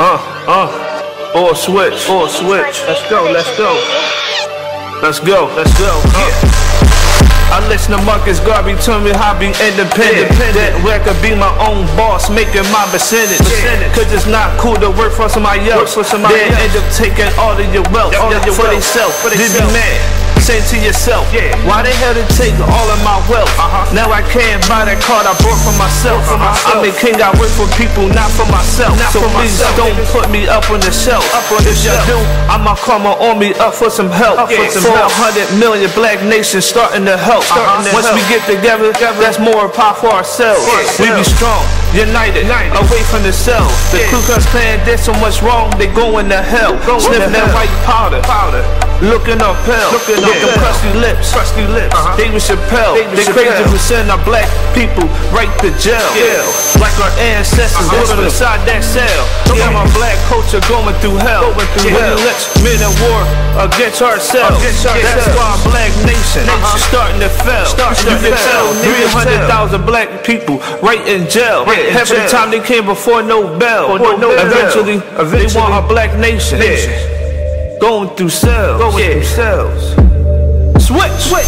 Uh, uh, or switch, or switch. Let's go, let's go. Let's go, let's go. Uh. I listen to Marcus Garvey tell me how be independent. That where I could be my own boss, making my percentage. Cause it's not cool to work for somebody else. For somebody then end up taking all of your wealth, all of your for themselves. They be mad saying to yourself, yeah. why the hell did take all of my wealth? Uh-huh. Now I can't buy that car I bought for myself. For myself. I'm the king, I work for people, not for myself. Not so for please myself, don't put me up on the shelf. Up on if you do, I'ma call my army up for some help. Up yeah. for some 400 help. million black nations starting to help. Uh-huh. Once help. we get together, that's more power for ourselves. For we be strong, united, united, away from the cells. The yeah. Ku Klux Klan did so much wrong, they going to hell. Sniffing that white powder. powder. Looking up hell, looking up them crusty lips, crusty lips. Uh-huh. David Chappelle, they crazy for sending our black people right to jail. Yeah. Like our ancestors uh-huh. living inside that cell. Yeah, my black culture going through hell. Going through yeah. hell. Let's men at war against ourselves. Against ourselves. That's why black nation uh-huh. starting to fail. Starting you to can tell 300,000 black people right in jail. Right in Every jail. time they came before no bell. no eventually, eventually, they want our black nation. Yeah. Going through cells. Going yeah. through cells. Switch, switch.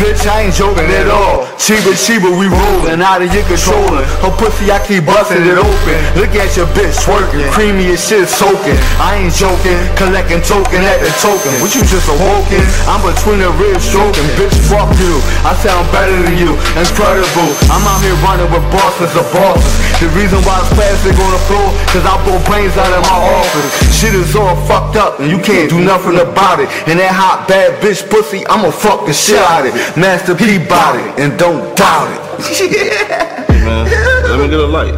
Bitch, I ain't joking at all. Chiba Chiba, we rollin' out of your controller. Her pussy, I keep bustin' it open. Look at your bitch twerking, creamy as shit soaking. I ain't joking, collecting token at the token. What you just awoken? I'm between the ribs stroking. Bitch, fuck you. I sound better than you. Incredible. I'm out here running with bosses of bosses. The reason why it's plastic on the floor, cause I blow brains out of my office. Shit is all fucked up and you can't do nothing about it. And that hot bad bitch pussy, I'ma fuck the shit out it. Master P body, and don't doubt it. yeah. Man, let me get a light.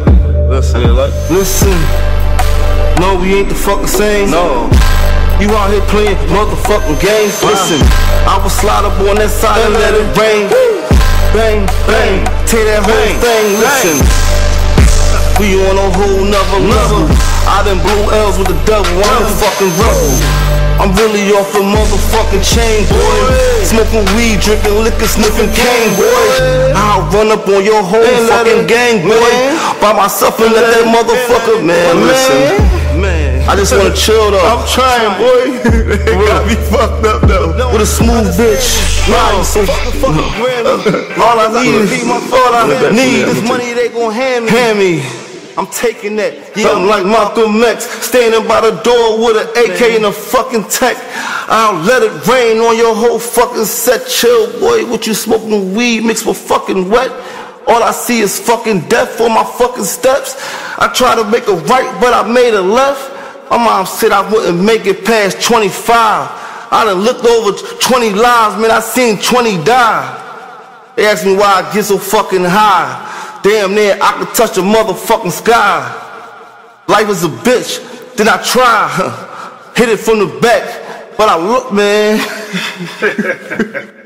Listen, get a light. Listen, no, we ain't the fucking same. No. You out here playing motherfucking games. Wow. Listen, I will slide up on that side and let it rain. Bang, bang, tear that whole thing. Listen, we on a whole nother level. I done blew L's with the devil. I'm a fucking rebel. I'm really off the motherfucking chain, boy. Smoking weed, drinking liquor, sniffing cane, boy. I'll run up on your whole man, fucking gang, boy. By myself and let that motherfucker, man, listen. I just wanna chill though. I'm trying, boy. they got me fucked up though. With a smooth bitch. Riding so all I need is all I need is money they gon' hand me. Hand me. I'm taking that. Yeah, I'm like Malcolm X, standing by the door with an AK and a fucking tech. I'll let it rain on your whole fucking set. Chill, boy. What you smoking weed mixed with fucking wet? All I see is fucking death for my fucking steps. I try to make a right, but I made a left. My mom said I wouldn't make it past 25. I done looked over 20 lives, man. I seen 20 die. They asked me why I get so fucking high. Damn near I could touch the motherfucking sky. Life is a bitch, then I try. Hit it from the back, but I look, man.